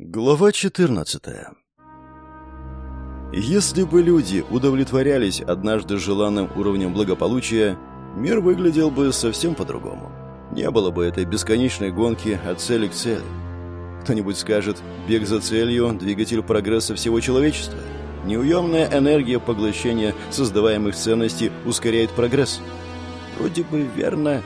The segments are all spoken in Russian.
Глава 14 Если бы люди удовлетворялись однажды желанным уровнем благополучия, мир выглядел бы совсем по-другому. Не было бы этой бесконечной гонки от цели к цели. Кто-нибудь скажет, бег за целью – двигатель прогресса всего человечества. Неуемная энергия поглощения создаваемых ценностей ускоряет прогресс. Вроде бы верно,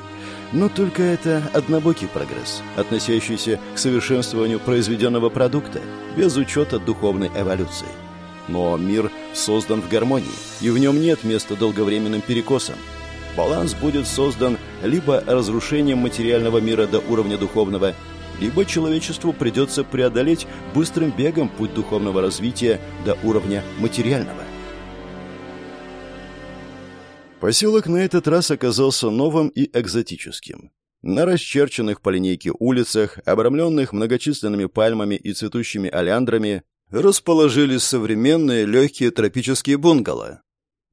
но только это однобокий прогресс, относящийся к совершенствованию произведенного продукта, без учета духовной эволюции. Но мир создан в гармонии, и в нем нет места долговременным перекосам. Баланс будет создан либо разрушением материального мира до уровня духовного, либо человечеству придется преодолеть быстрым бегом путь духовного развития до уровня материального. Поселок на этот раз оказался новым и экзотическим. На расчерченных по линейке улицах, обрамленных многочисленными пальмами и цветущими олеандрами, расположились современные легкие тропические бунгало.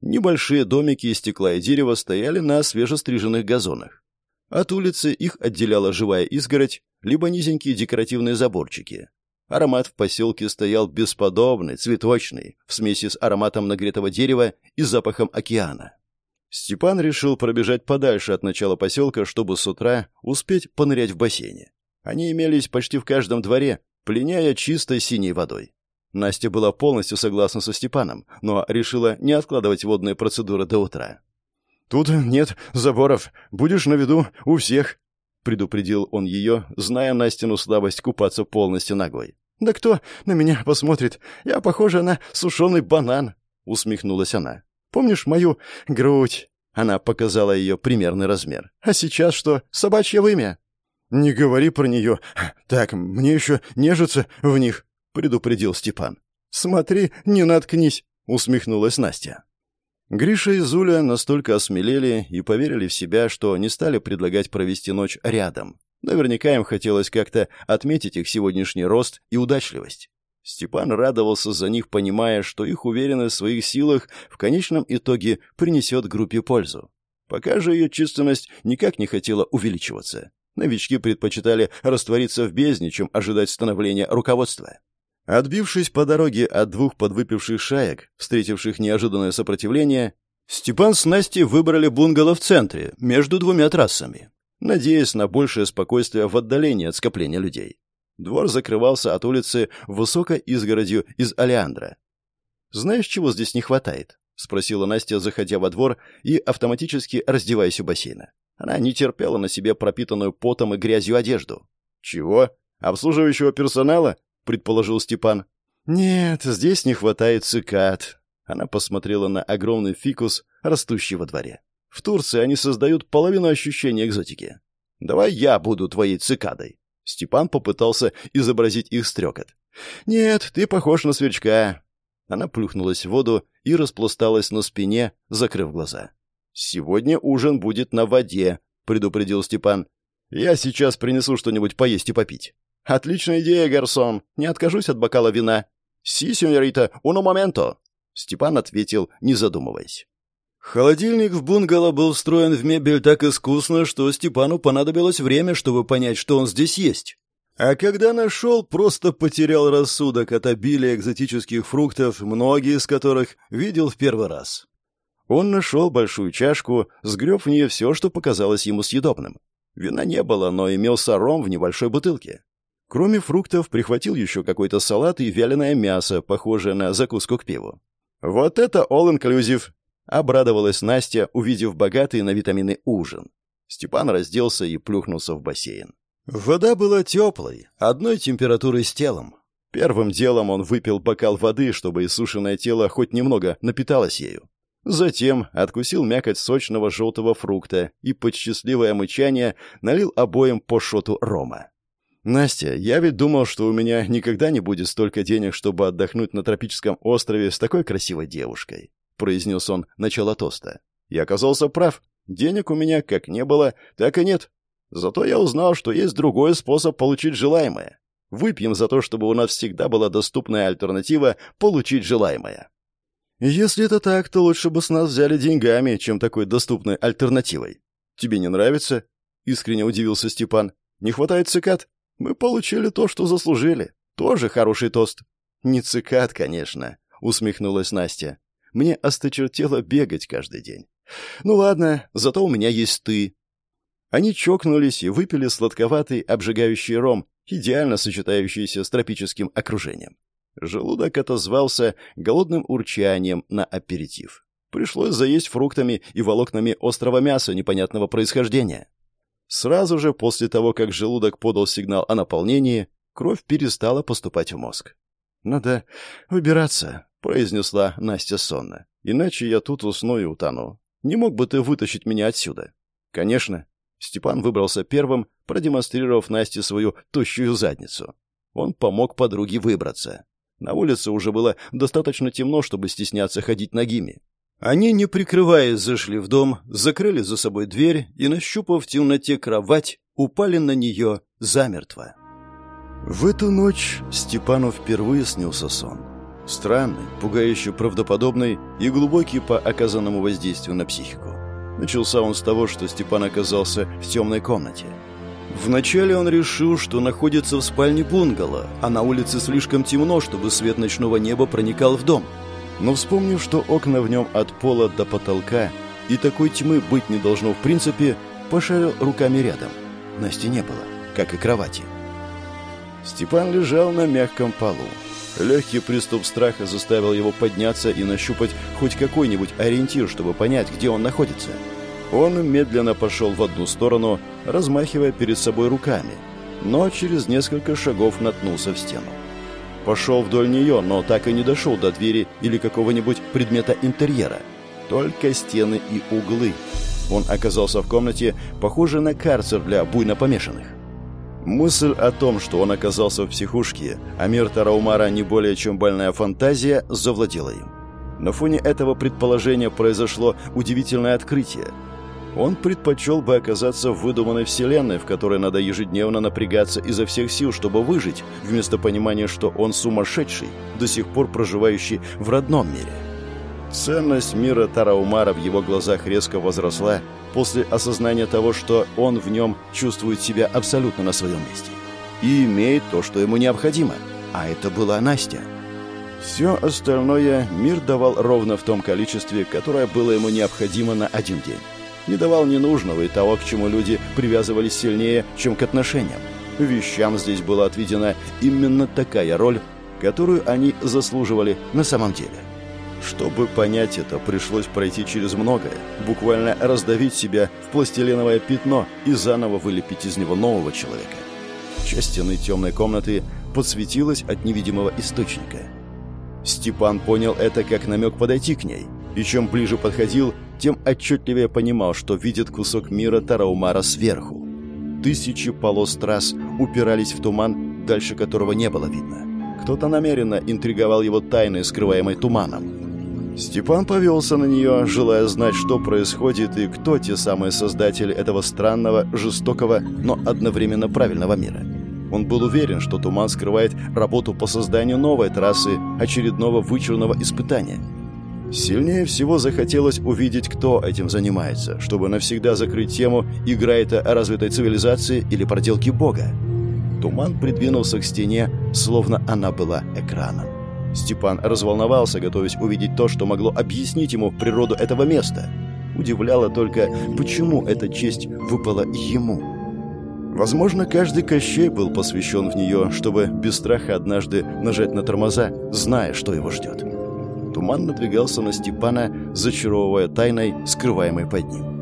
Небольшие домики из стекла и дерева стояли на свежестриженных газонах. От улицы их отделяла живая изгородь, либо низенькие декоративные заборчики. Аромат в поселке стоял бесподобный, цветочный, в смеси с ароматом нагретого дерева и запахом океана. Степан решил пробежать подальше от начала поселка, чтобы с утра успеть понырять в бассейне. Они имелись почти в каждом дворе, пленяя чистой синей водой. Настя была полностью согласна со Степаном, но решила не откладывать водные процедуры до утра. «Тут нет заборов. Будешь на виду у всех», — предупредил он ее, зная Настину слабость купаться полностью ногой. «Да кто на меня посмотрит? Я похожа на сушеный банан», — усмехнулась она. Помнишь мою грудь?» Она показала ее примерный размер. «А сейчас что, собачье вымя?» «Не говори про нее. Так, мне еще нежиться в них», — предупредил Степан. «Смотри, не наткнись», — усмехнулась Настя. Гриша и Зуля настолько осмелели и поверили в себя, что не стали предлагать провести ночь рядом. Наверняка им хотелось как-то отметить их сегодняшний рост и удачливость. Степан радовался за них, понимая, что их уверенность в своих силах в конечном итоге принесет группе пользу. Пока же ее численность никак не хотела увеличиваться. Новички предпочитали раствориться в бездне, чем ожидать становления руководства. Отбившись по дороге от двух подвыпивших шаек, встретивших неожиданное сопротивление, Степан с Настей выбрали бунгало в центре, между двумя трассами, надеясь на большее спокойствие в отдалении от скопления людей. Двор закрывался от улицы высокой изгородью из алиандра. «Знаешь, чего здесь не хватает?» — спросила Настя, заходя во двор и автоматически раздеваясь у бассейна. Она не терпела на себе пропитанную потом и грязью одежду. «Чего? Обслуживающего персонала?» — предположил Степан. «Нет, здесь не хватает цикад». Она посмотрела на огромный фикус, растущий во дворе. «В Турции они создают половину ощущения экзотики. Давай я буду твоей цикадой». Степан попытался изобразить их стрекот. «Нет, ты похож на сверчка». Она плюхнулась в воду и распласталась на спине, закрыв глаза. «Сегодня ужин будет на воде», — предупредил Степан. «Я сейчас принесу что-нибудь поесть и попить». «Отличная идея, гарсон. Не откажусь от бокала вина». «Си, сеньорита, уно моменто», — Степан ответил, не задумываясь. Холодильник в бунгало был встроен в мебель так искусно, что Степану понадобилось время, чтобы понять, что он здесь есть. А когда нашел, просто потерял рассудок от обилия экзотических фруктов, многие из которых видел в первый раз. Он нашел большую чашку, сгреб в нее все, что показалось ему съедобным. Вина не было, но имелся ром в небольшой бутылке. Кроме фруктов, прихватил еще какой-то салат и вяленое мясо, похожее на закуску к пиву. «Вот это all-inclusive!» Обрадовалась Настя, увидев богатый на витамины ужин. Степан разделся и плюхнулся в бассейн. Вода была теплой, одной температуры с телом. Первым делом он выпил бокал воды, чтобы иссушенное тело хоть немного напиталось ею. Затем откусил мякоть сочного желтого фрукта и под счастливое мычание налил обоим по шоту рома. «Настя, я ведь думал, что у меня никогда не будет столько денег, чтобы отдохнуть на тропическом острове с такой красивой девушкой произнес он начало тоста. Я оказался прав. Денег у меня как не было, так и нет. Зато я узнал, что есть другой способ получить желаемое. Выпьем за то, чтобы у нас всегда была доступная альтернатива получить желаемое. Если это так, то лучше бы с нас взяли деньгами, чем такой доступной альтернативой. Тебе не нравится? Искренне удивился Степан. Не хватает цикад? Мы получили то, что заслужили. Тоже хороший тост. Не цикад, конечно, усмехнулась Настя. Мне осточертело бегать каждый день. Ну ладно, зато у меня есть ты. Они чокнулись и выпили сладковатый, обжигающий ром, идеально сочетающийся с тропическим окружением. Желудок отозвался голодным урчанием на аперитив. Пришлось заесть фруктами и волокнами острого мяса непонятного происхождения. Сразу же после того, как желудок подал сигнал о наполнении, кровь перестала поступать в мозг. «Надо выбираться», — произнесла Настя сонно. «Иначе я тут усну и утону. Не мог бы ты вытащить меня отсюда?» «Конечно». Степан выбрался первым, продемонстрировав Насте свою тощую задницу. Он помог подруге выбраться. На улице уже было достаточно темно, чтобы стесняться ходить ногими. Они, не прикрываясь, зашли в дом, закрыли за собой дверь и, нащупав в темноте кровать, упали на нее замертво. В эту ночь Степану впервые снился сон. Странный, пугающе правдоподобный и глубокий по оказанному воздействию на психику. Начался он с того, что Степан оказался в темной комнате. Вначале он решил, что находится в спальне бунгало, а на улице слишком темно, чтобы свет ночного неба проникал в дом – но вспомнив, что окна в нем от пола до потолка, и такой тьмы быть не должно в принципе, пошарил руками рядом. Насти не было, как и кровати. Степан лежал на мягком полу. Легкий приступ страха заставил его подняться и нащупать хоть какой-нибудь ориентир, чтобы понять, где он находится. Он медленно пошел в одну сторону, размахивая перед собой руками, но через несколько шагов наткнулся в стену. Пошел вдоль нее, но так и не дошел до двери или какого-нибудь предмета интерьера. Только стены и углы. Он оказался в комнате, похожей на карцер для буйно помешанных. Мысль о том, что он оказался в психушке, а мир Тараумара не более чем больная фантазия, завладела им. На фоне этого предположения произошло удивительное открытие – он предпочел бы оказаться в выдуманной вселенной, в которой надо ежедневно напрягаться изо всех сил, чтобы выжить, вместо понимания, что он сумасшедший, до сих пор проживающий в родном мире. Ценность мира Тараумара в его глазах резко возросла после осознания того, что он в нем чувствует себя абсолютно на своем месте. И имеет то, что ему необходимо. А это была Настя. Все остальное мир давал ровно в том количестве, которое было ему необходимо на один день не давал ненужного и того, к чему люди привязывались сильнее, чем к отношениям. Вещам здесь была отведена именно такая роль, которую они заслуживали на самом деле. Чтобы понять это, пришлось пройти через многое, буквально раздавить себя в пластилиновое пятно и заново вылепить из него нового человека. Часть стены темной комнаты подсветилась от невидимого источника. Степан понял это как намек подойти к ней, и чем ближе подходил, тем отчетливее понимал, что видит кусок мира Тараумара сверху. Тысячи полос трасс упирались в туман, дальше которого не было видно. Кто-то намеренно интриговал его тайной, скрываемой туманом. Степан повелся на нее, желая знать, что происходит и кто те самые создатели этого странного, жестокого, но одновременно правильного мира. Он был уверен, что туман скрывает работу по созданию новой трассы, очередного вычурного испытания – Сильнее всего захотелось увидеть, кто этим занимается, чтобы навсегда закрыть тему, игра это о развитой цивилизации или проделки Бога. Туман придвинулся к стене, словно она была экраном. Степан разволновался, готовясь увидеть то, что могло объяснить ему природу этого места. Удивляло только, почему эта честь выпала ему. Возможно, каждый Кощей был посвящен в нее, чтобы без страха однажды нажать на тормоза, зная, что его ждет. Туман надвигался на Степана, зачаровывая тайной, скрываемой под ним.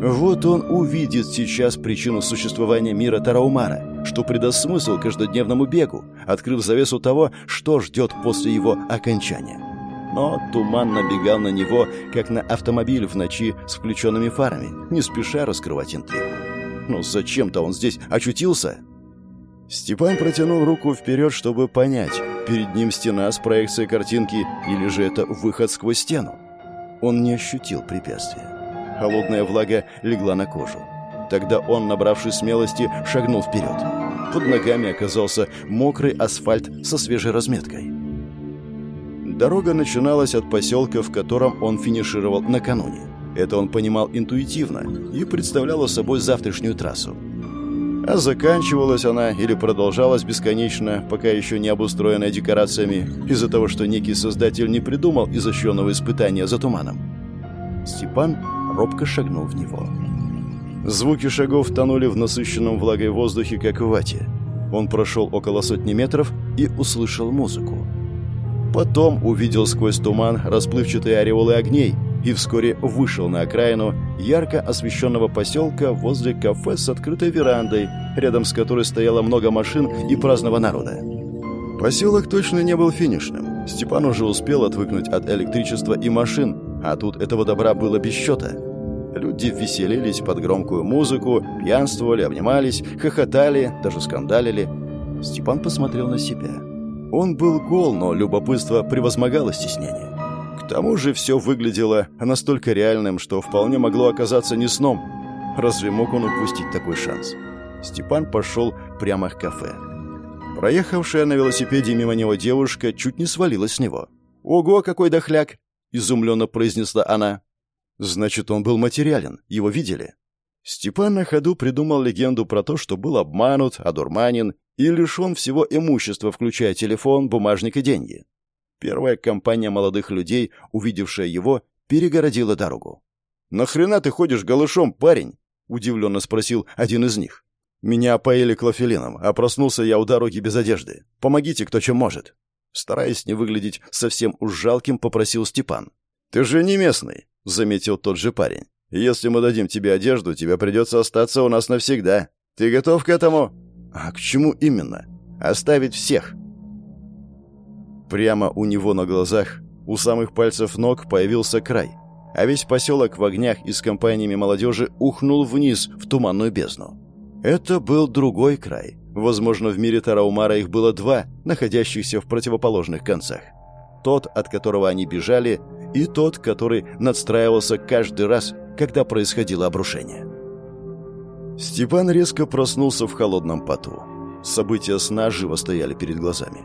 Вот он увидит сейчас причину существования мира Тараумара, что придаст смысл каждодневному бегу, открыв завесу того, что ждет после его окончания. Но туман набегал на него, как на автомобиль в ночи с включенными фарами, не спеша раскрывать интригу. Ну зачем-то он здесь очутился? Степан протянул руку вперед, чтобы понять, перед ним стена с проекцией картинки или же это выход сквозь стену. Он не ощутил препятствия. Холодная влага легла на кожу. Тогда он, набравшись смелости, шагнул вперед. Под ногами оказался мокрый асфальт со свежей разметкой. Дорога начиналась от поселка, в котором он финишировал накануне. Это он понимал интуитивно и представляло собой завтрашнюю трассу. А заканчивалась она или продолжалась бесконечно, пока еще не обустроенная декорациями, из-за того, что некий создатель не придумал изощренного испытания за туманом. Степан робко шагнул в него. Звуки шагов тонули в насыщенном влагой воздухе, как в вате. Он прошел около сотни метров и услышал музыку. Потом увидел сквозь туман расплывчатые ореолы огней и вскоре вышел на окраину ярко освещенного поселка возле кафе с открытой верандой, рядом с которой стояло много машин и праздного народа. Поселок точно не был финишным. Степан уже успел отвыкнуть от электричества и машин, а тут этого добра было без счета. Люди веселились под громкую музыку, пьянствовали, обнимались, хохотали, даже скандалили. Степан посмотрел на себя. Он был гол, но любопытство превозмогало стеснение. К тому же все выглядело настолько реальным, что вполне могло оказаться не сном. Разве мог он упустить такой шанс? Степан пошел прямо к кафе. Проехавшая на велосипеде мимо него девушка чуть не свалилась с него. «Ого, какой дохляк!» — изумленно произнесла она. «Значит, он был материален. Его видели?» Степан на ходу придумал легенду про то, что был обманут, одурманен и лишен всего имущества, включая телефон, бумажник и деньги. Первая компания молодых людей, увидевшая его, перегородила дорогу. «Нахрена ты ходишь голышом, парень?» — удивленно спросил один из них. «Меня поели клофелином, а проснулся я у дороги без одежды. Помогите, кто чем может». Стараясь не выглядеть совсем уж жалким, попросил Степан. «Ты же не местный», — заметил тот же парень. «Если мы дадим тебе одежду, тебе придется остаться у нас навсегда. Ты готов к этому?» «А к чему именно?» «Оставить всех». Прямо у него на глазах, у самых пальцев ног, появился край, а весь поселок в огнях и с компаниями молодежи ухнул вниз в туманную бездну. Это был другой край. Возможно, в мире Тараумара их было два, находящихся в противоположных концах. Тот, от которого они бежали, и тот, который надстраивался каждый раз, когда происходило обрушение. Степан резко проснулся в холодном поту. События сна живо стояли перед глазами.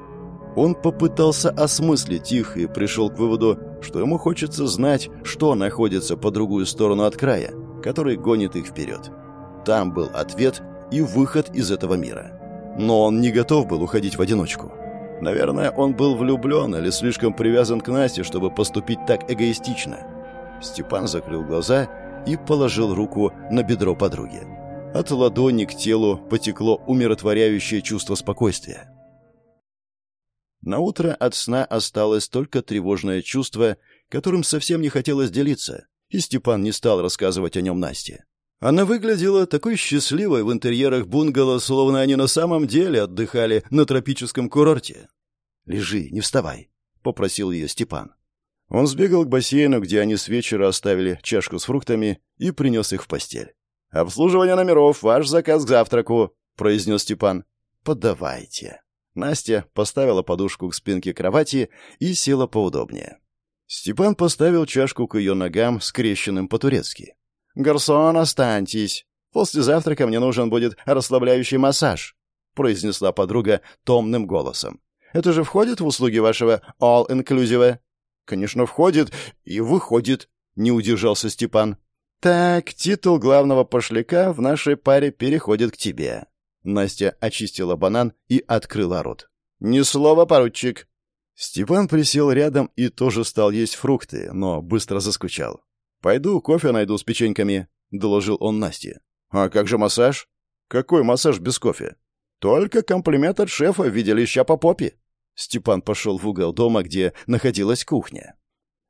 Он попытался осмыслить их и пришел к выводу, что ему хочется знать, что находится по другую сторону от края, который гонит их вперед. Там был ответ и выход из этого мира. Но он не готов был уходить в одиночку. Наверное, он был влюблен или слишком привязан к Насте, чтобы поступить так эгоистично. Степан закрыл глаза и положил руку на бедро подруги. От ладони к телу потекло умиротворяющее чувство спокойствия. На утро от сна осталось только тревожное чувство, которым совсем не хотелось делиться, и Степан не стал рассказывать о нем Насте. Она выглядела такой счастливой в интерьерах бунгало, словно они на самом деле отдыхали на тропическом курорте. «Лежи, не вставай», — попросил ее Степан. Он сбегал к бассейну, где они с вечера оставили чашку с фруктами и принес их в постель. «Обслуживание номеров, ваш заказ к завтраку», — произнес Степан. «Подавайте». Настя поставила подушку к спинке кровати и села поудобнее. Степан поставил чашку к ее ногам, скрещенным по-турецки. «Гарсон, останьтесь. После завтрака мне нужен будет расслабляющий массаж», — произнесла подруга томным голосом. «Это же входит в услуги вашего all-inclusive?» «Конечно, входит и выходит», — не удержался Степан. «Так, титул главного пошляка в нашей паре переходит к тебе». Настя очистила банан и открыла рот. «Ни слова, поручик!» Степан присел рядом и тоже стал есть фрукты, но быстро заскучал. «Пойду кофе найду с печеньками», — доложил он Насте. «А как же массаж?» «Какой массаж без кофе?» «Только комплимент от шефа в виде леща по попе». Степан пошел в угол дома, где находилась кухня.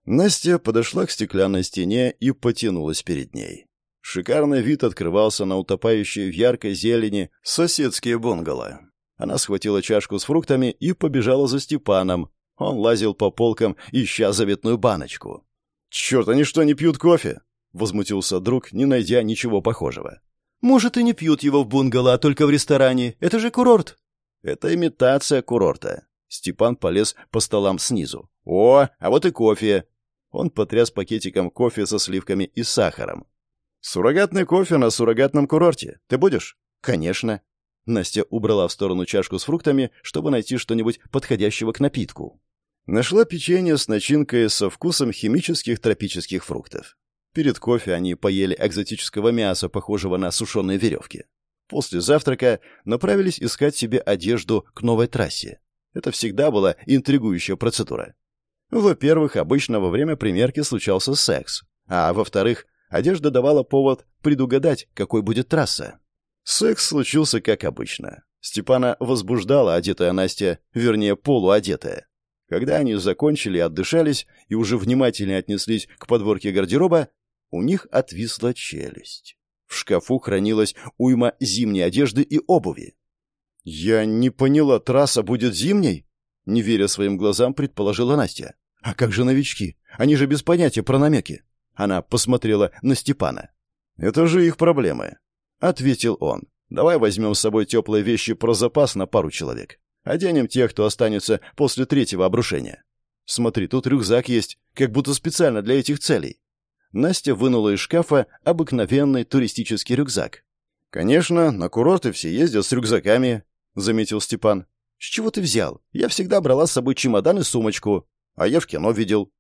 Настя подошла к стеклянной стене и потянулась перед ней. Шикарный вид открывался на утопающие в яркой зелени соседские бунгало. Она схватила чашку с фруктами и побежала за Степаном. Он лазил по полкам, ища заветную баночку. «Черт, они что, не пьют кофе?» — возмутился друг, не найдя ничего похожего. «Может, и не пьют его в бунгало, а только в ресторане. Это же курорт». «Это имитация курорта». Степан полез по столам снизу. «О, а вот и кофе!» Он потряс пакетиком кофе со сливками и сахаром. «Суррогатный кофе на суррогатном курорте. Ты будешь?» «Конечно». Настя убрала в сторону чашку с фруктами, чтобы найти что-нибудь подходящего к напитку. Нашла печенье с начинкой со вкусом химических тропических фруктов. Перед кофе они поели экзотического мяса, похожего на сушеные веревки. После завтрака направились искать себе одежду к новой трассе. Это всегда была интригующая процедура. Во-первых, обычно во время примерки случался секс, а во-вторых, одежда давала повод предугадать, какой будет трасса. Секс случился как обычно. Степана возбуждала одетая Настя, вернее, полуодетая. Когда они закончили, отдышались и уже внимательнее отнеслись к подборке гардероба, у них отвисла челюсть. В шкафу хранилась уйма зимней одежды и обуви. «Я не поняла, трасса будет зимней?» Не веря своим глазам, предположила Настя. «А как же новички? Они же без понятия про намеки». Она посмотрела на Степана. «Это же их проблемы», — ответил он. «Давай возьмем с собой теплые вещи про запас на пару человек. Оденем тех, кто останется после третьего обрушения. Смотри, тут рюкзак есть, как будто специально для этих целей». Настя вынула из шкафа обыкновенный туристический рюкзак. «Конечно, на курорты все ездят с рюкзаками», — заметил Степан. «С чего ты взял? Я всегда брала с собой чемодан и сумочку. А я в кино видел».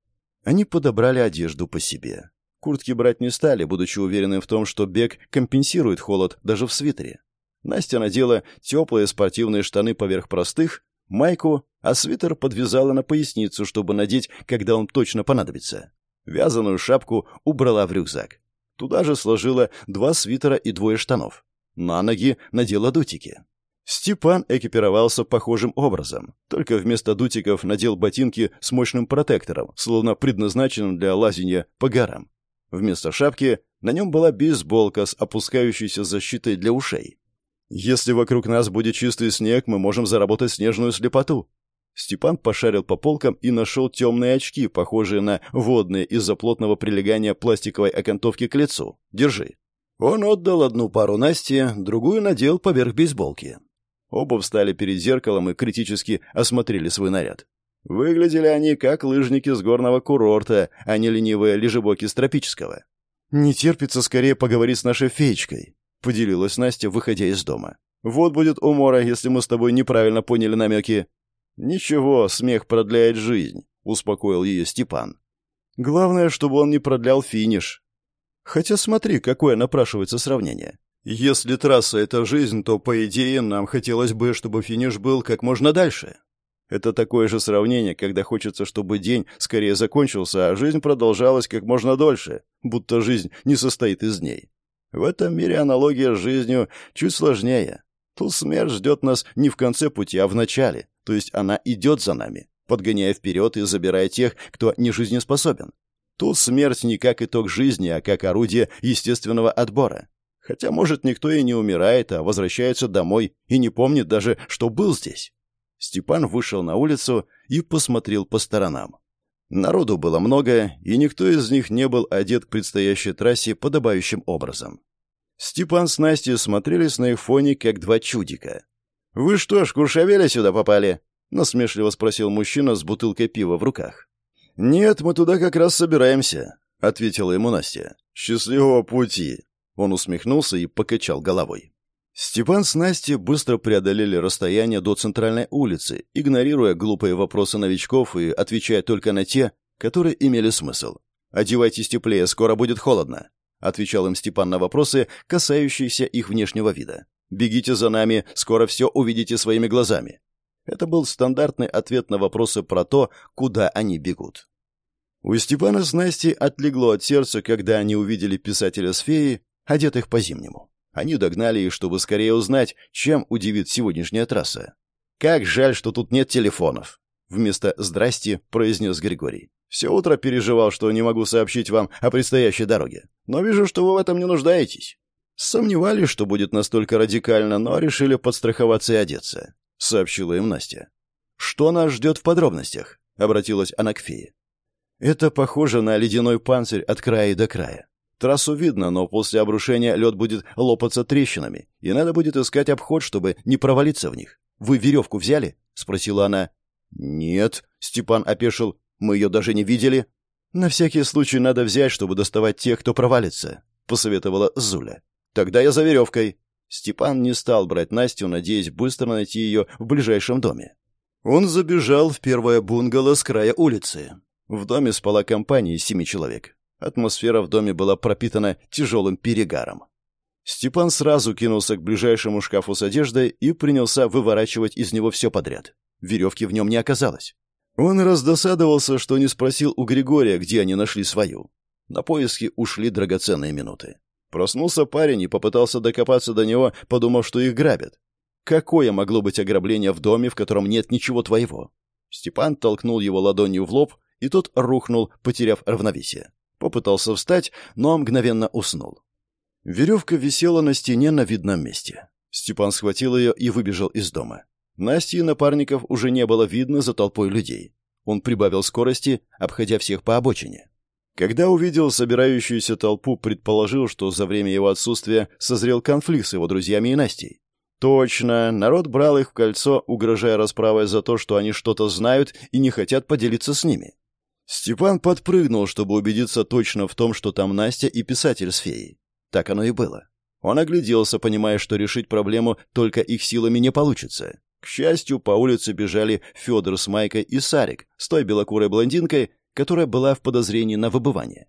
Они подобрали одежду по себе. Куртки брать не стали, будучи уверены в том, что бег компенсирует холод даже в свитере. Настя надела теплые спортивные штаны поверх простых, майку, а свитер подвязала на поясницу, чтобы надеть, когда он точно понадобится. Вязаную шапку убрала в рюкзак. Туда же сложила два свитера и двое штанов. На ноги надела дутики. Степан экипировался похожим образом, только вместо дутиков надел ботинки с мощным протектором, словно предназначенным для лазения по горам. Вместо шапки на нем была бейсболка с опускающейся защитой для ушей. «Если вокруг нас будет чистый снег, мы можем заработать снежную слепоту». Степан пошарил по полкам и нашел темные очки, похожие на водные из-за плотного прилегания пластиковой окантовки к лицу. «Держи». Он отдал одну пару Насте, другую надел поверх бейсболки. Оба встали перед зеркалом и критически осмотрели свой наряд. Выглядели они как лыжники с горного курорта, а не ленивые лежебоки с тропического. «Не терпится скорее поговорить с нашей феечкой», — поделилась Настя, выходя из дома. «Вот будет умора, если мы с тобой неправильно поняли намеки». «Ничего, смех продляет жизнь», — успокоил ее Степан. «Главное, чтобы он не продлял финиш». Хотя смотри, какое напрашивается сравнение. Если трасса — это жизнь, то, по идее, нам хотелось бы, чтобы финиш был как можно дальше. Это такое же сравнение, когда хочется, чтобы день скорее закончился, а жизнь продолжалась как можно дольше, будто жизнь не состоит из дней. В этом мире аналогия с жизнью чуть сложнее. Тут смерть ждет нас не в конце пути, а в начале, то есть она идет за нами, подгоняя вперед и забирая тех, кто не жизнеспособен. Тут смерть не как итог жизни, а как орудие естественного отбора. Хотя, может, никто и не умирает, а возвращается домой и не помнит даже, что был здесь. Степан вышел на улицу и посмотрел по сторонам. Народу было много, и никто из них не был одет к предстоящей трассе подобающим образом. Степан с Настей смотрелись на их фоне, как два чудика. «Вы что ж, Куршавеля сюда попали?» — насмешливо спросил мужчина с бутылкой пива в руках. «Нет, мы туда как раз собираемся», — ответила ему Настя. «Счастливого пути!» Он усмехнулся и покачал головой. Степан с Настей быстро преодолели расстояние до центральной улицы, игнорируя глупые вопросы новичков и отвечая только на те, которые имели смысл. «Одевайтесь теплее, скоро будет холодно», — отвечал им Степан на вопросы, касающиеся их внешнего вида. «Бегите за нами, скоро все увидите своими глазами». Это был стандартный ответ на вопросы про то, куда они бегут. У Степана с Настей отлегло от сердца, когда они увидели писателя с феей, одетых по-зимнему. Они догнали их, чтобы скорее узнать, чем удивит сегодняшняя трасса. «Как жаль, что тут нет телефонов!» Вместо «здрасти» произнес Григорий. «Все утро переживал, что не могу сообщить вам о предстоящей дороге. Но вижу, что вы в этом не нуждаетесь». Сомневались, что будет настолько радикально, но решили подстраховаться и одеться, — сообщила им Настя. «Что нас ждет в подробностях?» — обратилась она к фее. «Это похоже на ледяной панцирь от края до края. Трассу видно, но после обрушения лед будет лопаться трещинами, и надо будет искать обход, чтобы не провалиться в них. Вы веревку взяли?» — спросила она. «Нет», — Степан опешил, — «мы ее даже не видели». «На всякий случай надо взять, чтобы доставать тех, кто провалится», — посоветовала Зуля. «Тогда я за веревкой». Степан не стал брать Настю, надеясь быстро найти ее в ближайшем доме. Он забежал в первое бунгало с края улицы. В доме спала компания из семи человек. Атмосфера в доме была пропитана тяжелым перегаром. Степан сразу кинулся к ближайшему шкафу с одеждой и принялся выворачивать из него все подряд. Веревки в нем не оказалось. Он раздосадовался, что не спросил у Григория, где они нашли свою. На поиски ушли драгоценные минуты. Проснулся парень и попытался докопаться до него, подумав, что их грабят. Какое могло быть ограбление в доме, в котором нет ничего твоего? Степан толкнул его ладонью в лоб, и тот рухнул, потеряв равновесие. Попытался встать, но мгновенно уснул. Веревка висела на стене на видном месте. Степан схватил ее и выбежал из дома. Насти и напарников уже не было видно за толпой людей. Он прибавил скорости, обходя всех по обочине. Когда увидел собирающуюся толпу, предположил, что за время его отсутствия созрел конфликт с его друзьями и Настей. Точно, народ брал их в кольцо, угрожая расправой за то, что они что-то знают и не хотят поделиться с ними. Степан подпрыгнул, чтобы убедиться точно в том, что там Настя и писатель с феей. Так оно и было. Он огляделся, понимая, что решить проблему только их силами не получится. К счастью, по улице бежали Федор с Майкой и Сарик с той белокурой блондинкой, которая была в подозрении на выбывание.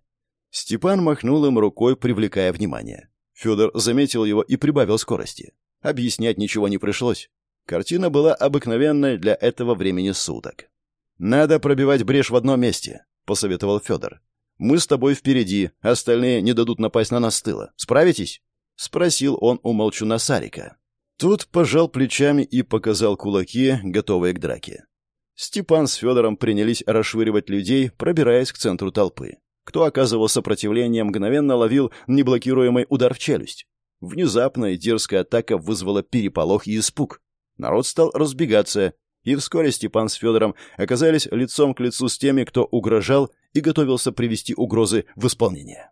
Степан махнул им рукой, привлекая внимание. Федор заметил его и прибавил скорости. Объяснять ничего не пришлось. Картина была обыкновенной для этого времени суток. «Надо пробивать брешь в одном месте», — посоветовал Федор. «Мы с тобой впереди, остальные не дадут напасть на нас с тыла. Справитесь?» — спросил он у молчуна Сарика. Тот пожал плечами и показал кулаки, готовые к драке. Степан с Федором принялись расшвыривать людей, пробираясь к центру толпы. Кто оказывал сопротивление, мгновенно ловил неблокируемый удар в челюсть. Внезапная дерзкая атака вызвала переполох и испуг. Народ стал разбегаться, и вскоре Степан с Федором оказались лицом к лицу с теми, кто угрожал и готовился привести угрозы в исполнение.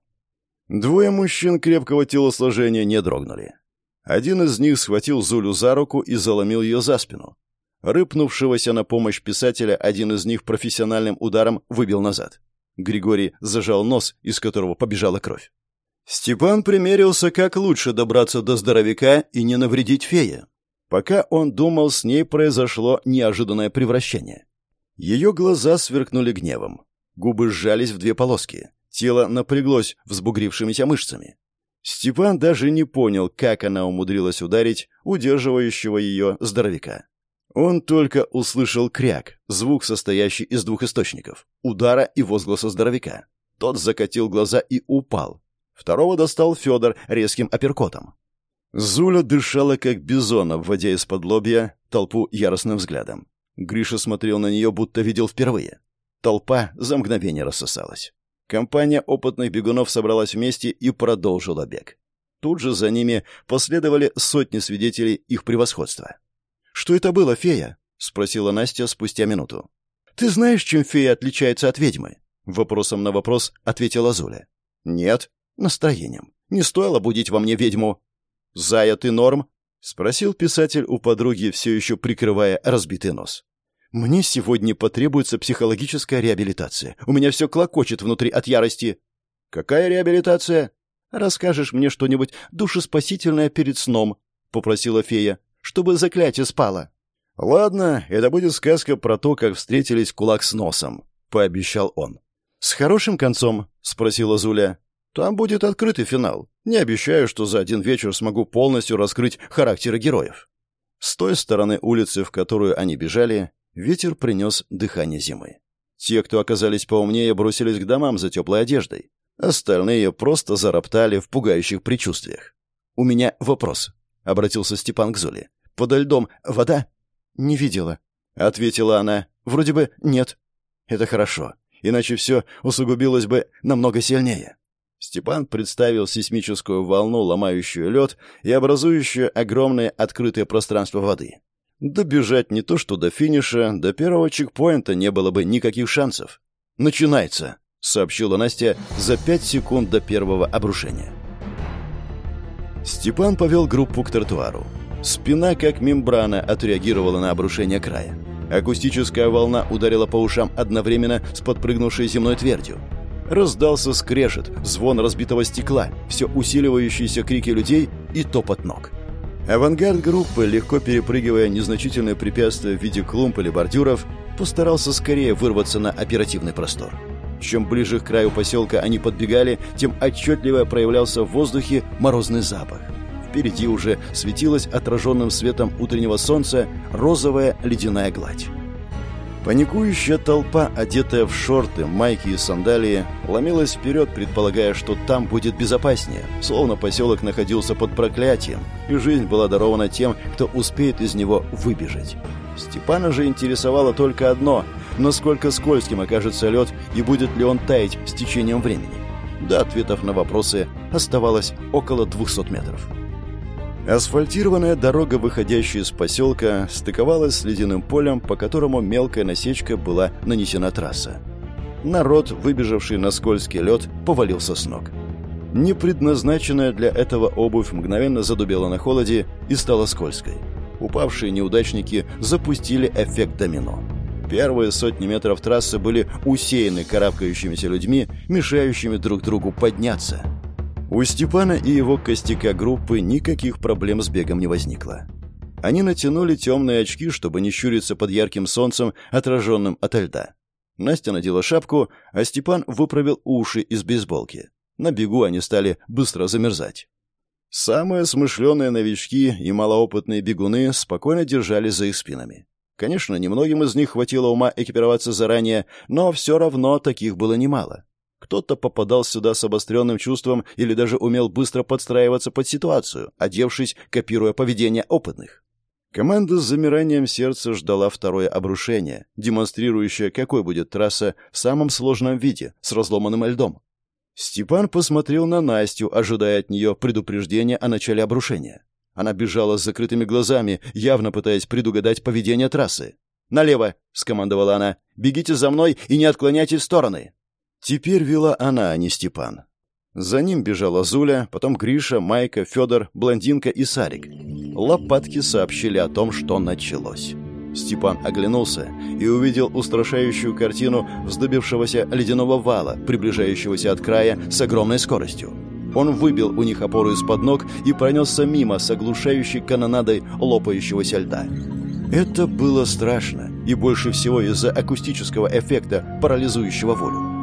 Двое мужчин крепкого телосложения не дрогнули. Один из них схватил Зулю за руку и заломил ее за спину. Рыпнувшегося на помощь писателя один из них профессиональным ударом выбил назад. Григорий зажал нос, из которого побежала кровь. Степан примерился, как лучше добраться до здоровяка и не навредить фее. Пока он думал, с ней произошло неожиданное превращение. Ее глаза сверкнули гневом. Губы сжались в две полоски. Тело напряглось взбугрившимися мышцами. Степан даже не понял, как она умудрилась ударить удерживающего ее здоровяка. Он только услышал кряк, звук, состоящий из двух источников — удара и возгласа здоровяка. Тот закатил глаза и упал. Второго достал Федор резким апперкотом. Зуля дышала, как бизон, обводя из-под лобья толпу яростным взглядом. Гриша смотрел на нее, будто видел впервые. Толпа за мгновение рассосалась. Компания опытных бегунов собралась вместе и продолжила бег. Тут же за ними последовали сотни свидетелей их превосходства. «Что это было, фея?» — спросила Настя спустя минуту. «Ты знаешь, чем фея отличается от ведьмы?» Вопросом на вопрос ответила Зуля. «Нет. Настроением. Не стоило будить во мне ведьму». «Зая, ты норм?» — спросил писатель у подруги, все еще прикрывая разбитый нос. «Мне сегодня потребуется психологическая реабилитация. У меня все клокочет внутри от ярости». «Какая реабилитация?» «Расскажешь мне что-нибудь душеспасительное перед сном», — попросила фея, — «чтобы заклятие спало». «Ладно, это будет сказка про то, как встретились кулак с носом», — пообещал он. «С хорошим концом?» — спросила Зуля. «Там будет открытый финал. Не обещаю, что за один вечер смогу полностью раскрыть характеры героев». С той стороны улицы, в которую они бежали, Ветер принес дыхание зимы. Те, кто оказались поумнее, бросились к домам за теплой одеждой. Остальные просто зароптали в пугающих предчувствиях. «У меня вопрос», — обратился Степан к Зуле. «Подо льдом вода?» «Не видела», — ответила она. «Вроде бы нет». «Это хорошо, иначе все усугубилось бы намного сильнее». Степан представил сейсмическую волну, ломающую лед и образующую огромное открытое пространство воды. Добежать не то что до финиша, до первого чекпоинта не было бы никаких шансов. «Начинается», — сообщила Настя за пять секунд до первого обрушения. Степан повел группу к тротуару. Спина, как мембрана, отреагировала на обрушение края. Акустическая волна ударила по ушам одновременно с подпрыгнувшей земной твердью. Раздался скрежет, звон разбитого стекла, все усиливающиеся крики людей и топот ног. Авангард группы, легко перепрыгивая незначительные препятствия в виде клумб или бордюров, постарался скорее вырваться на оперативный простор. Чем ближе к краю поселка они подбегали, тем отчетливо проявлялся в воздухе морозный запах. впереди уже светилась отраженным светом утреннего солнца розовая ледяная гладь. Паникующая толпа, одетая в шорты, майки и сандалии, ломилась вперед, предполагая, что там будет безопаснее, словно поселок находился под проклятием, и жизнь была дарована тем, кто успеет из него выбежать. Степана же интересовало только одно – насколько скользким окажется лед и будет ли он таять с течением времени. До ответов на вопросы оставалось около 200 метров. Асфальтированная дорога, выходящая из поселка, стыковалась с ледяным полем, по которому мелкая насечка была нанесена трасса. Народ, выбежавший на скользкий лед, повалился с ног. Непредназначенная для этого обувь мгновенно задубела на холоде и стала скользкой. Упавшие неудачники запустили эффект домино. Первые сотни метров трассы были усеяны карабкающимися людьми, мешающими друг другу подняться – у Степана и его костяка группы никаких проблем с бегом не возникло. Они натянули темные очки, чтобы не щуриться под ярким солнцем, отраженным ото льда. Настя надела шапку, а Степан выправил уши из бейсболки. На бегу они стали быстро замерзать. Самые смышленые новички и малоопытные бегуны спокойно держались за их спинами. Конечно, немногим из них хватило ума экипироваться заранее, но все равно таких было немало. Кто-то попадал сюда с обостренным чувством или даже умел быстро подстраиваться под ситуацию, одевшись, копируя поведение опытных. Команда с замиранием сердца ждала второе обрушение, демонстрирующее, какой будет трасса в самом сложном виде, с разломанным льдом. Степан посмотрел на Настю, ожидая от нее предупреждения о начале обрушения. Она бежала с закрытыми глазами, явно пытаясь предугадать поведение трассы. «Налево!» — скомандовала она. «Бегите за мной и не отклоняйтесь в стороны!» Теперь вела она, а не Степан. За ним бежала Зуля, потом Гриша, Майка, Федор, Блондинка и Сарик. Лопатки сообщили о том, что началось. Степан оглянулся и увидел устрашающую картину вздыбившегося ледяного вала, приближающегося от края с огромной скоростью. Он выбил у них опору из-под ног и пронесся мимо с оглушающей канонадой лопающегося льда. Это было страшно, и больше всего из-за акустического эффекта, парализующего волю.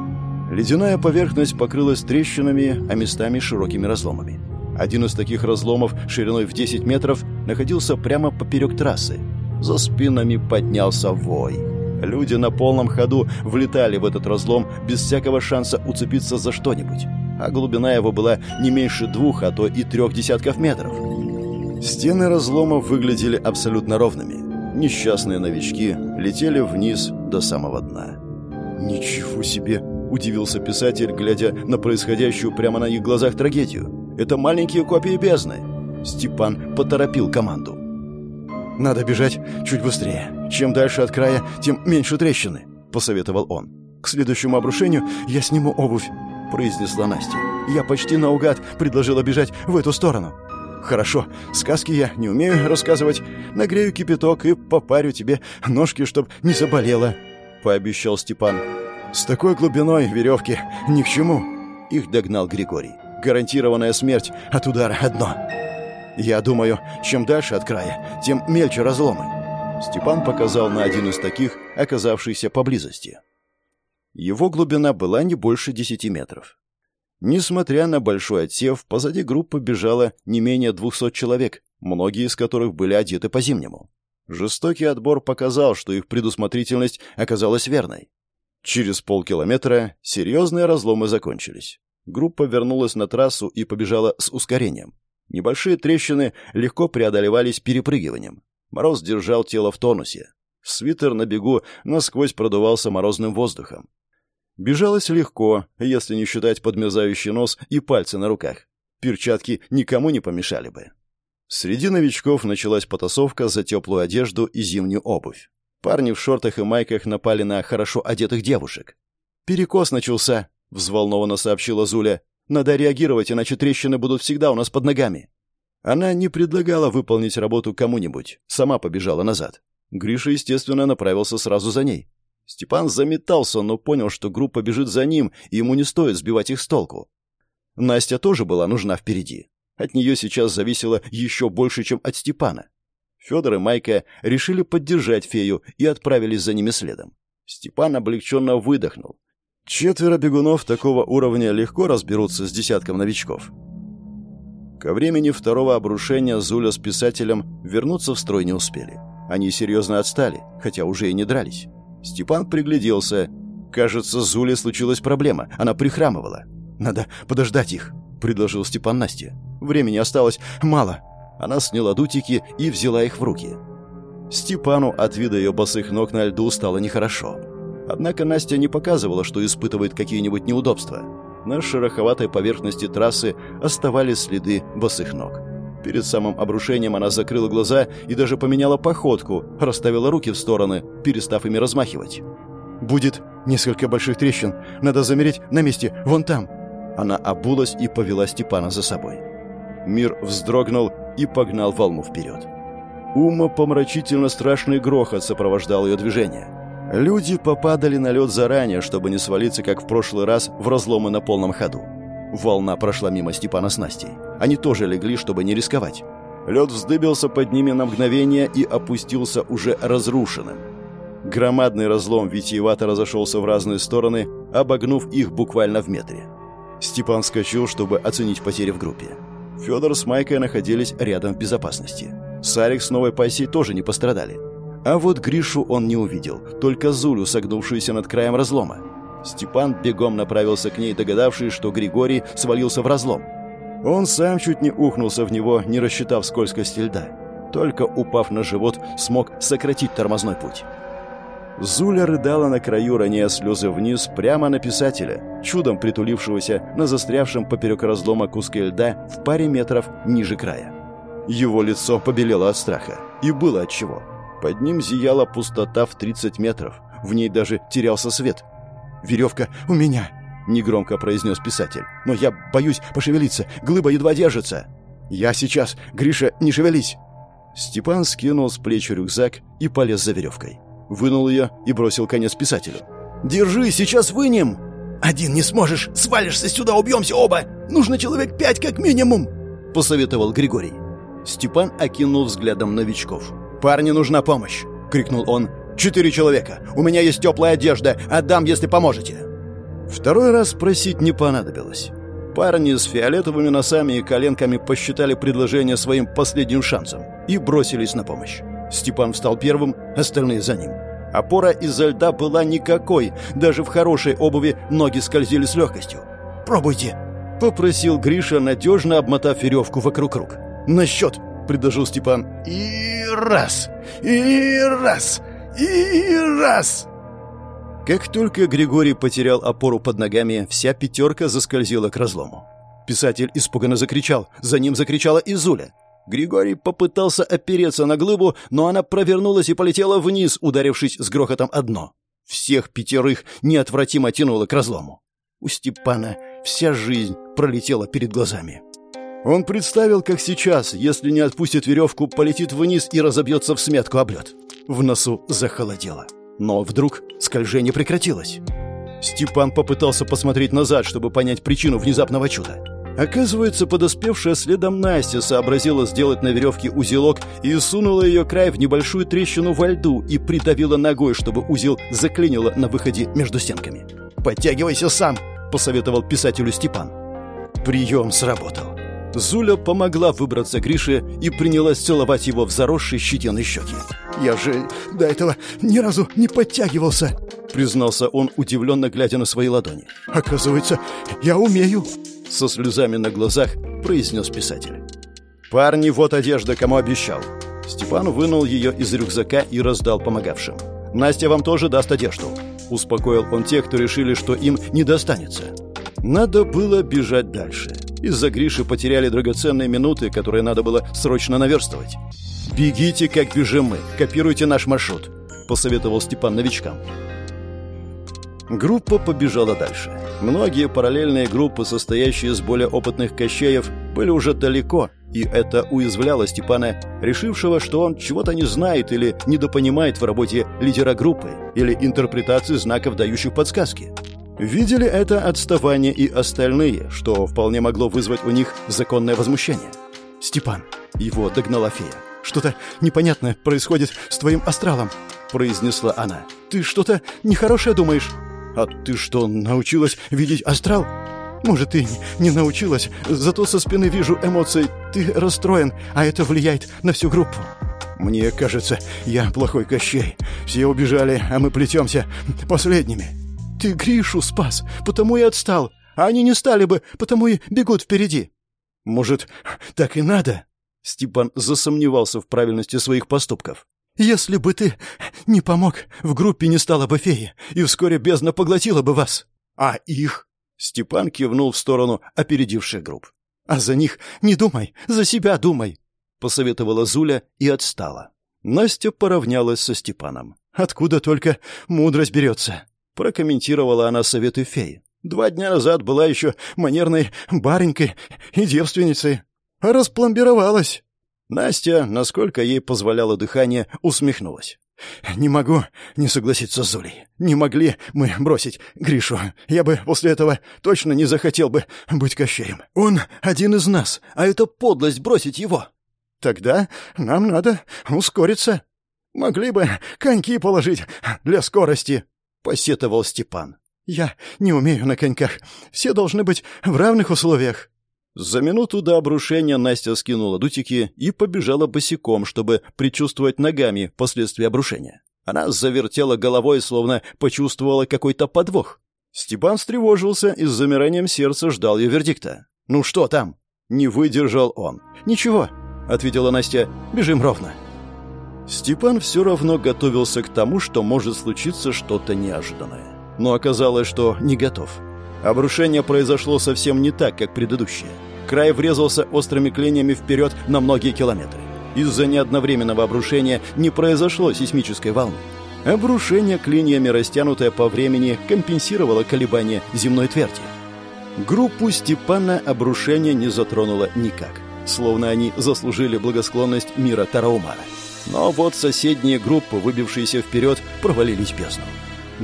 Ледяная поверхность покрылась трещинами, а местами широкими разломами. Один из таких разломов шириной в 10 метров находился прямо поперек трассы. За спинами поднялся вой. Люди на полном ходу влетали в этот разлом без всякого шанса уцепиться за что-нибудь. А глубина его была не меньше двух, а то и трех десятков метров. Стены разломов выглядели абсолютно ровными. Несчастные новички летели вниз до самого дна. «Ничего себе!» Удивился писатель, глядя на происходящую прямо на их глазах трагедию. «Это маленькие копии бездны!» Степан поторопил команду. «Надо бежать чуть быстрее. Чем дальше от края, тем меньше трещины», — посоветовал он. «К следующему обрушению я сниму обувь», — произнесла Настя. «Я почти наугад предложила бежать в эту сторону». «Хорошо, сказки я не умею рассказывать. Нагрею кипяток и попарю тебе ножки, чтоб не заболело», — пообещал Степан. С такой глубиной веревки ни к чему. Их догнал Григорий. Гарантированная смерть от удара одно. Я думаю, чем дальше от края, тем мельче разломы. Степан показал на один из таких, оказавшийся поблизости. Его глубина была не больше десяти метров. Несмотря на большой отсев, позади группы бежало не менее двухсот человек, многие из которых были одеты по-зимнему. Жестокий отбор показал, что их предусмотрительность оказалась верной. Через полкилометра серьезные разломы закончились. Группа вернулась на трассу и побежала с ускорением. Небольшие трещины легко преодолевались перепрыгиванием. Мороз держал тело в тонусе. Свитер на бегу насквозь продувался морозным воздухом. Бежалось легко, если не считать подмерзающий нос и пальцы на руках. Перчатки никому не помешали бы. Среди новичков началась потасовка за теплую одежду и зимнюю обувь. Парни в шортах и майках напали на хорошо одетых девушек. «Перекос начался», — взволнованно сообщила Зуля. «Надо реагировать, иначе трещины будут всегда у нас под ногами». Она не предлагала выполнить работу кому-нибудь, сама побежала назад. Гриша, естественно, направился сразу за ней. Степан заметался, но понял, что группа бежит за ним, и ему не стоит сбивать их с толку. Настя тоже была нужна впереди. От нее сейчас зависело еще больше, чем от Степана. Федор и Майка решили поддержать фею и отправились за ними следом. Степан облегченно выдохнул. Четверо бегунов такого уровня легко разберутся с десятком новичков. Ко времени второго обрушения Зуля с писателем вернуться в строй не успели. Они серьезно отстали, хотя уже и не дрались. Степан пригляделся. Кажется, Зуле случилась проблема. Она прихрамывала. «Надо подождать их», — предложил Степан Насте. «Времени осталось мало». Она сняла дутики и взяла их в руки. Степану от вида ее босых ног на льду стало нехорошо. Однако Настя не показывала, что испытывает какие-нибудь неудобства. На шероховатой поверхности трассы оставались следы босых ног. Перед самым обрушением она закрыла глаза и даже поменяла походку, расставила руки в стороны, перестав ими размахивать. «Будет несколько больших трещин. Надо замереть на месте, вон там». Она обулась и повела Степана за собой. Мир вздрогнул и погнал волну вперед. Ума помрачительно страшный грохот сопровождал ее движение. Люди попадали на лед заранее, чтобы не свалиться, как в прошлый раз, в разломы на полном ходу. Волна прошла мимо Степана с Настей. Они тоже легли, чтобы не рисковать. Лед вздыбился под ними на мгновение и опустился уже разрушенным. Громадный разлом витиевато разошелся в разные стороны, обогнув их буквально в метре. Степан вскочил, чтобы оценить потери в группе. Федор с Майкой находились рядом в безопасности. Сарик с новой пассией тоже не пострадали. А вот Гришу он не увидел, только Зулю, согнувшуюся над краем разлома. Степан бегом направился к ней, догадавшись, что Григорий свалился в разлом. Он сам чуть не ухнулся в него, не рассчитав скользкости льда. Только упав на живот, смог сократить тормозной путь. Зуля рыдала на краю, роняя слезы вниз, прямо на писателя, чудом притулившегося на застрявшем поперек разлома куске льда в паре метров ниже края. Его лицо побелело от страха. И было отчего. Под ним зияла пустота в 30 метров. В ней даже терялся свет. «Веревка у меня!» — негромко произнес писатель. «Но я боюсь пошевелиться. Глыба едва держится». «Я сейчас. Гриша, не шевелись!» Степан скинул с плеч рюкзак и полез за веревкой. Вынул ее и бросил конец писателю. «Держи, сейчас вынем!» «Один не сможешь! Свалишься сюда, убьемся оба! Нужно человек пять как минимум!» — посоветовал Григорий. Степан окинул взглядом новичков. «Парни, нужна помощь!» — крикнул он. «Четыре человека! У меня есть теплая одежда! Отдам, если поможете!» Второй раз просить не понадобилось. Парни с фиолетовыми носами и коленками посчитали предложение своим последним шансом и бросились на помощь. Степан встал первым, остальные за ним. Опора из-за льда была никакой, даже в хорошей обуви ноги скользили с легкостью. «Пробуйте!» — попросил Гриша, надежно обмотав веревку вокруг рук. «На счет!» — предложил Степан. «И раз! И раз! И раз!» Как только Григорий потерял опору под ногами, вся пятерка заскользила к разлому. Писатель испуганно закричал. За ним закричала Изуля. Григорий попытался опереться на глыбу, но она провернулась и полетела вниз, ударившись с грохотом о дно. Всех пятерых неотвратимо тянуло к разлому. У Степана вся жизнь пролетела перед глазами. Он представил, как сейчас, если не отпустит веревку, полетит вниз и разобьется в сметку об лед. В носу захолодело. Но вдруг скольжение прекратилось. Степан попытался посмотреть назад, чтобы понять причину внезапного чуда. Оказывается, подоспевшая следом Настя сообразила сделать на веревке узелок и сунула ее край в небольшую трещину во льду и придавила ногой, чтобы узел заклинило на выходе между стенками. «Подтягивайся сам!» – посоветовал писателю Степан. Прием сработал. Зуля помогла выбраться Грише и принялась целовать его в заросшей щетиной щеки. «Я же до этого ни разу не подтягивался», — признался он, удивленно глядя на свои ладони. «Оказывается, я умею», — со слезами на глазах произнес писатель. «Парни, вот одежда, кому обещал». Степан вынул ее из рюкзака и раздал помогавшим. «Настя вам тоже даст одежду», — успокоил он тех, кто решили, что им не достанется. Надо было бежать дальше. Из-за Гриши потеряли драгоценные минуты, которые надо было срочно наверстывать. «Бегите, как бежим мы. Копируйте наш маршрут», — посоветовал Степан новичкам. Группа побежала дальше. Многие параллельные группы, состоящие из более опытных кощеев, были уже далеко, и это уязвляло Степана, решившего, что он чего-то не знает или недопонимает в работе лидера группы или интерпретации знаков, дающих подсказки. Видели это отставание и остальные, что вполне могло вызвать у них законное возмущение. «Степан!» — его догнала фея. «Что-то непонятное происходит с твоим астралом», — произнесла она. «Ты что-то нехорошее думаешь?» «А ты что, научилась видеть астрал?» Может, ты не научилась, зато со спины вижу эмоции. Ты расстроен, а это влияет на всю группу. Мне кажется, я плохой Кощей. Все убежали, а мы плетемся последними. Ты Гришу спас, потому и отстал. А они не стали бы, потому и бегут впереди. Может, так и надо? Степан засомневался в правильности своих поступков. «Если бы ты не помог, в группе не стало бы феи, и вскоре бездна поглотила бы вас. А их?» Степан кивнул в сторону опередивших групп. «А за них не думай, за себя думай», — посоветовала Зуля и отстала. Настя поравнялась со Степаном. «Откуда только мудрость берется?» — прокомментировала она советы феи. «Два дня назад была еще манерной баренькой и девственницей. Распломбировалась». Настя, насколько ей позволяло дыхание, усмехнулась. «Не могу не согласиться с Зулей. Не могли мы бросить Гришу. Я бы после этого точно не захотел бы быть Кощеем. Он один из нас, а это подлость бросить его. Тогда нам надо ускориться. Могли бы коньки положить для скорости», — посетовал Степан. «Я не умею на коньках. Все должны быть в равных условиях». За минуту до обрушения Настя скинула дутики и побежала босиком, чтобы предчувствовать ногами последствия обрушения. Она завертела головой, словно почувствовала какой-то подвох. Степан встревожился и с замиранием сердца ждал ее вердикта. «Ну что там?» Не выдержал он. «Ничего», — ответила Настя. «Бежим ровно». Степан все равно готовился к тому, что может случиться что-то неожиданное. Но оказалось, что не готов. Обрушение произошло совсем не так, как предыдущее. Край врезался острыми клиньями вперед на многие километры. Из-за неодновременного обрушения не произошло сейсмической волны. Обрушение клиньями, растянутое по времени, компенсировало колебания земной тверди. Группу Степана обрушение не затронуло никак, словно они заслужили благосклонность мира Тараумара. Но вот соседние группы, выбившиеся вперед, провалились в бездну.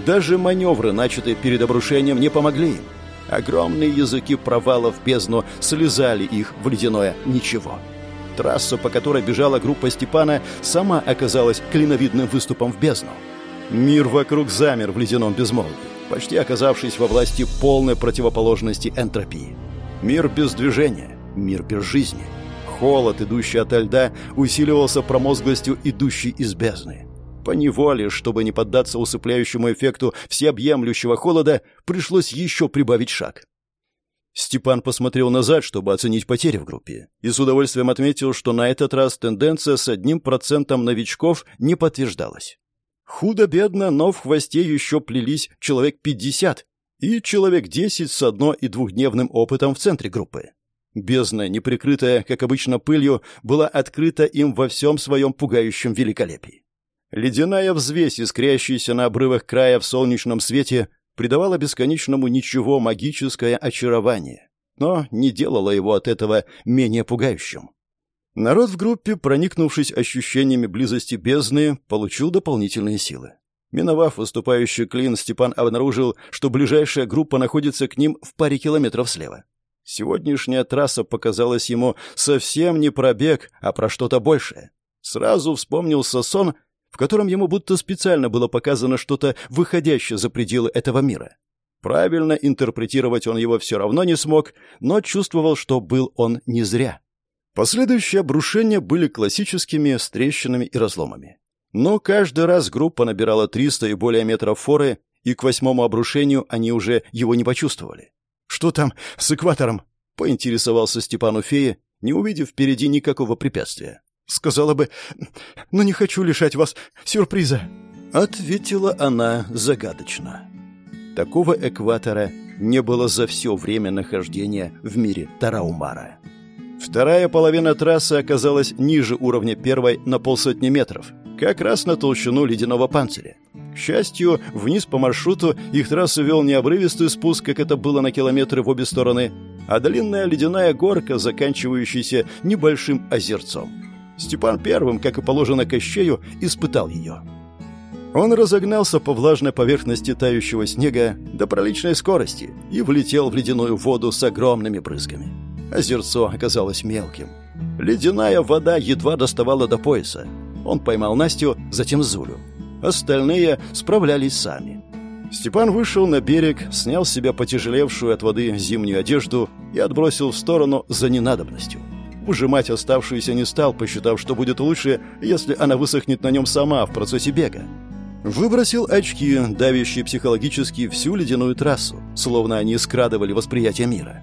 Даже маневры, начатые перед обрушением, не помогли им. Огромные языки провалов в бездну слезали их в ледяное ничего. Трасса, по которой бежала группа Степана, сама оказалась клиновидным выступом в бездну. Мир вокруг замер в ледяном безмолвии, почти оказавшись во власти полной противоположности энтропии. Мир без движения, мир без жизни. Холод, идущий от льда, усиливался промозглостью, идущей из бездны. По неволе, чтобы не поддаться усыпляющему эффекту всеобъемлющего холода, пришлось еще прибавить шаг. Степан посмотрел назад, чтобы оценить потери в группе, и с удовольствием отметил, что на этот раз тенденция с одним процентом новичков не подтверждалась. Худо-бедно, но в хвосте еще плелись человек 50 и человек 10 с одно- и двухдневным опытом в центре группы. Бездна, неприкрытая, как обычно, пылью, была открыта им во всем своем пугающем великолепии. Ледяная взвесь, искрящаяся на обрывах края в солнечном свете, придавала бесконечному ничего магическое очарование, но не делала его от этого менее пугающим. Народ в группе, проникнувшись ощущениями близости бездны, получил дополнительные силы. Миновав выступающий клин, Степан обнаружил, что ближайшая группа находится к ним в паре километров слева. Сегодняшняя трасса показалась ему совсем не про бег, а про что-то большее. Сразу вспомнился сон — в котором ему будто специально было показано что-то выходящее за пределы этого мира. Правильно интерпретировать он его все равно не смог, но чувствовал, что был он не зря. Последующие обрушения были классическими, с трещинами и разломами. Но каждый раз группа набирала 300 и более метров форы, и к восьмому обрушению они уже его не почувствовали. «Что там с экватором?» — поинтересовался Степану Фея, не увидев впереди никакого препятствия. Сказала бы, но не хочу лишать вас сюрприза. Ответила она загадочно. Такого экватора не было за все время нахождения в мире Тараумара. Вторая половина трассы оказалась ниже уровня первой на полсотни метров, как раз на толщину ледяного панциря. К счастью, вниз по маршруту их трассу вел не обрывистый спуск, как это было на километры в обе стороны, а длинная ледяная горка, заканчивающаяся небольшим озерцом. Степан первым, как и положено Кощею, испытал ее. Он разогнался по влажной поверхности тающего снега до проличной скорости и влетел в ледяную воду с огромными брызгами. Озерцо оказалось мелким. Ледяная вода едва доставала до пояса. Он поймал Настю, затем Зулю. Остальные справлялись сами. Степан вышел на берег, снял с себя потяжелевшую от воды зимнюю одежду и отбросил в сторону за ненадобностью. Ужимать оставшуюся не стал, посчитав, что будет лучше, если она высохнет на нем сама в процессе бега. Выбросил очки, давящие психологически всю ледяную трассу, словно они скрадывали восприятие мира.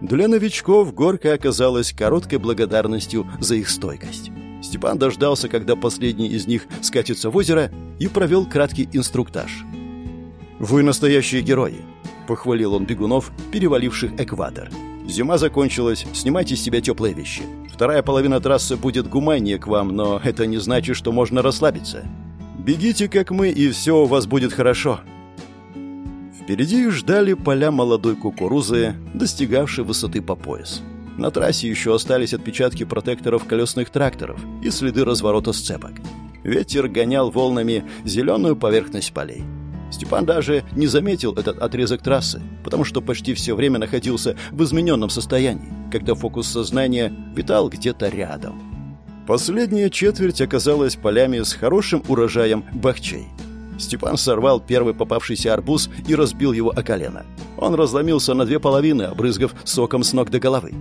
Для новичков горка оказалась короткой благодарностью за их стойкость. Степан дождался, когда последний из них скатится в озеро, и провел краткий инструктаж. «Вы настоящие герои», — похвалил он бегунов, переваливших экватор. «Зима закончилась, снимайте с себя теплые вещи. Вторая половина трассы будет гуманнее к вам, но это не значит, что можно расслабиться. Бегите, как мы, и все у вас будет хорошо». Впереди ждали поля молодой кукурузы, достигавшей высоты по пояс. На трассе еще остались отпечатки протекторов колесных тракторов и следы разворота сцепок. Ветер гонял волнами зеленую поверхность полей. Степан даже не заметил этот отрезок трассы, потому что почти все время находился в измененном состоянии, когда фокус сознания витал где-то рядом. Последняя четверть оказалась полями с хорошим урожаем бахчей. Степан сорвал первый попавшийся арбуз и разбил его о колено. Он разломился на две половины, обрызгав соком с ног до головы.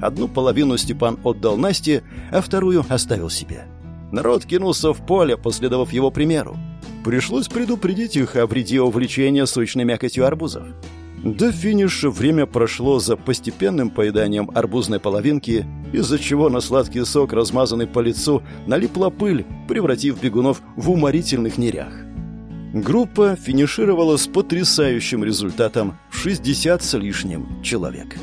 Одну половину Степан отдал Насте, а вторую оставил себе. Народ кинулся в поле, последовав его примеру. Пришлось предупредить их о вреде увлечения сочной мякотью арбузов. До финиша время прошло за постепенным поеданием арбузной половинки, из-за чего на сладкий сок, размазанный по лицу, налипла пыль, превратив бегунов в уморительных нерях. Группа финишировала с потрясающим результатом в 60 с лишним человек.